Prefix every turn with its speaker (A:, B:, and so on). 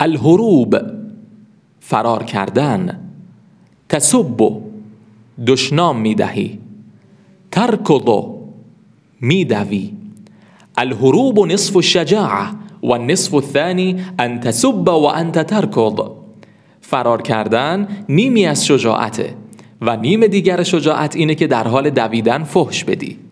A: الهروب فرار کردن. تسب دشنام می‌دهی. ترکض میدوی. الهروب نصف الشجاعه و نصف الثانی ان تسب و انت ترکض فرار کردن نیمی از شجاعته و نیم دیگر شجاعت اینه که در حال دویدن فحش بدی.